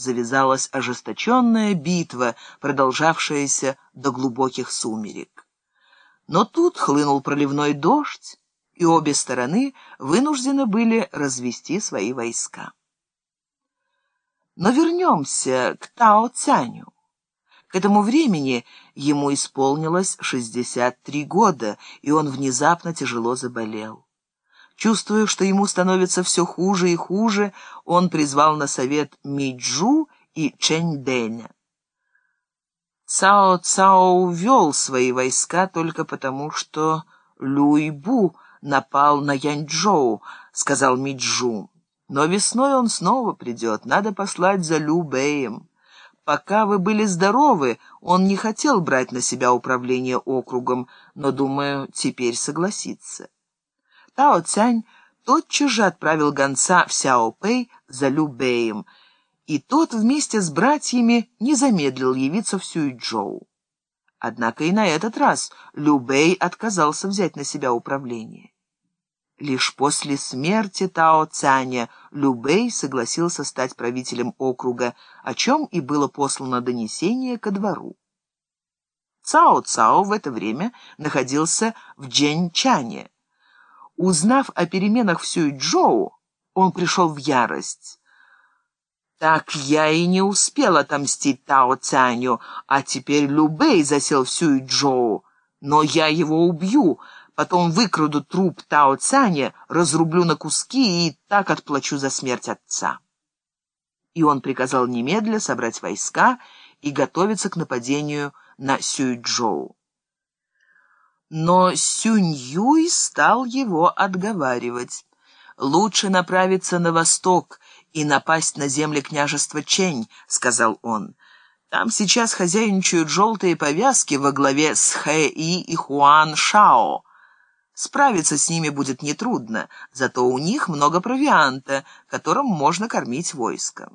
завязалась ожесточенная битва, продолжавшаяся до глубоких сумерек. Но тут хлынул проливной дождь, и обе стороны вынуждены были развести свои войска. Но вернемся к Тао Цяню. К этому времени ему исполнилось 63 года, и он внезапно тяжело заболел. Чувствуя, что ему становится все хуже и хуже, он призвал на совет Миджу и Чэньдэня. Цао Цао увел свои войска только потому, что Люйбу напал на Яньчжоу, сказал Миджу. Но весной он снова придет, надо послать за Лю Бэем. Пока вы были здоровы, он не хотел брать на себя управление округом, но, думаю, теперь согласится. Тао Цянь тотчас же отправил гонца в Сяо Пэй за Лю Бэем, и тот вместе с братьями не замедлил явиться в Сюйчжоу. Однако и на этот раз Лю Бэй отказался взять на себя управление. Лишь после смерти Тао Цаня Любэй согласился стать правителем округа, о чем и было послано донесение ко двору. Цао Цао в это время находился в Джэньчане. Узнав о переменах в Сюйчжоу, он пришел в ярость. «Так я и не успел отомстить Тао Цяню, а теперь Любэй засел в Сюйчжоу, но я его убью», Потом выкраду труп Тао Цаня, разрублю на куски и так отплачу за смерть отца. И он приказал немедля собрать войска и готовиться к нападению на Сюйчжоу. Но Сюнь-Юй стал его отговаривать. «Лучше направиться на восток и напасть на земли княжества Чень», — сказал он. «Там сейчас хозяйничают желтые повязки во главе с Хэ-И и Хуан Шао». Справиться с ними будет нетрудно, зато у них много провианта, которым можно кормить войско.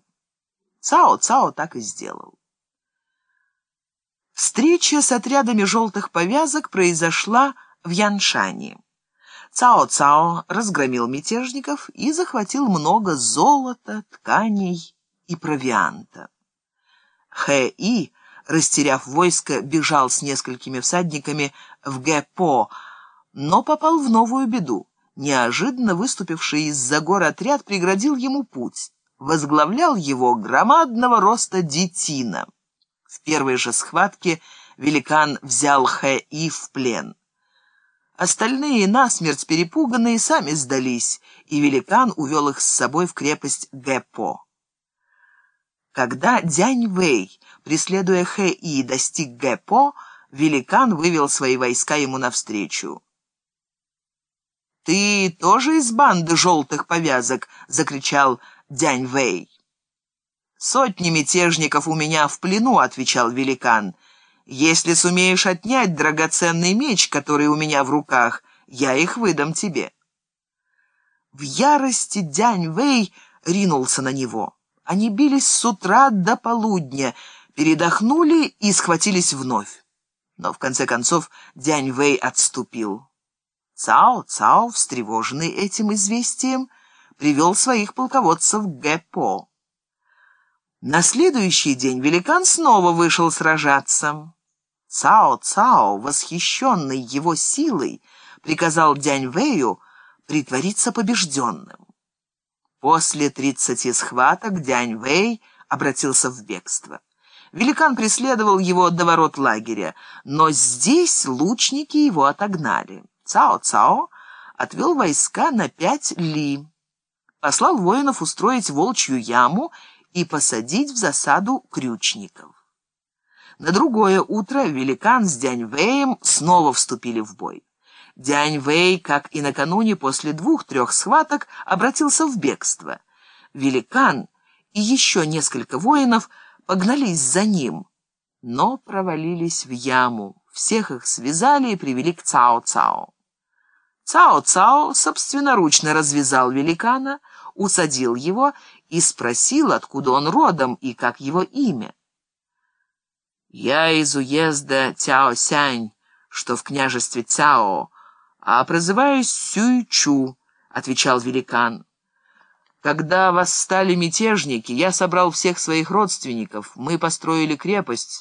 Цао-Цао так и сделал. Встреча с отрядами желтых повязок произошла в Яншане. Цао-Цао разгромил мятежников и захватил много золота, тканей и провианта. Хэ-И, растеряв войско, бежал с несколькими всадниками в Гэпо, но попал в новую беду. Неожиданно выступивший из-за гор отряд преградил ему путь. Возглавлял его громадного роста детина. Первой же схватке великан взял Хэ-И в плен. Остальные, насмерть перепуганные, сами сдались, и великан увел их с собой в крепость Гэпо. Когда Дянь Вэй, преследуя Хэ-И, достиг Гэпо, великан вывел свои войска ему навстречу. «Ты тоже из банды желтых повязок?» — закричал Дянь Вэй. «Сотни мятежников у меня в плену», — отвечал великан. «Если сумеешь отнять драгоценный меч, который у меня в руках, я их выдам тебе». В ярости Дянь Вэй ринулся на него. Они бились с утра до полудня, передохнули и схватились вновь. Но в конце концов Дянь Вэй отступил. Цао-Цао, встревоженный этим известием, привел своих полководцев к Гэпо. На следующий день великан снова вышел сражаться. Цао-Цао, восхищенный его силой, приказал Дянь Вэю притвориться побежденным. После тридцати схваток Дянь Вэй обратился в бегство. Великан преследовал его до ворот лагеря, но здесь лучники его отогнали. Цао-Цао отвел войска на пять ли, послал воинов устроить волчью яму и посадить в засаду крючников. На другое утро великан с Дянь-Вэем снова вступили в бой. Дянь-Вэй, как и накануне после двух-трех схваток, обратился в бегство. Великан и еще несколько воинов погнались за ним, но провалились в яму. Всех их связали и привели к Цао-Цао. Цао-Цао собственноручно развязал великана, усадил его и спросил, откуда он родом и как его имя. «Я из уезда Цяо-Сянь, что в княжестве Цао, а прозываюсь Сюй-Чу», — отвечал великан. Когда восстали мятежники, я собрал всех своих родственников, мы построили крепость,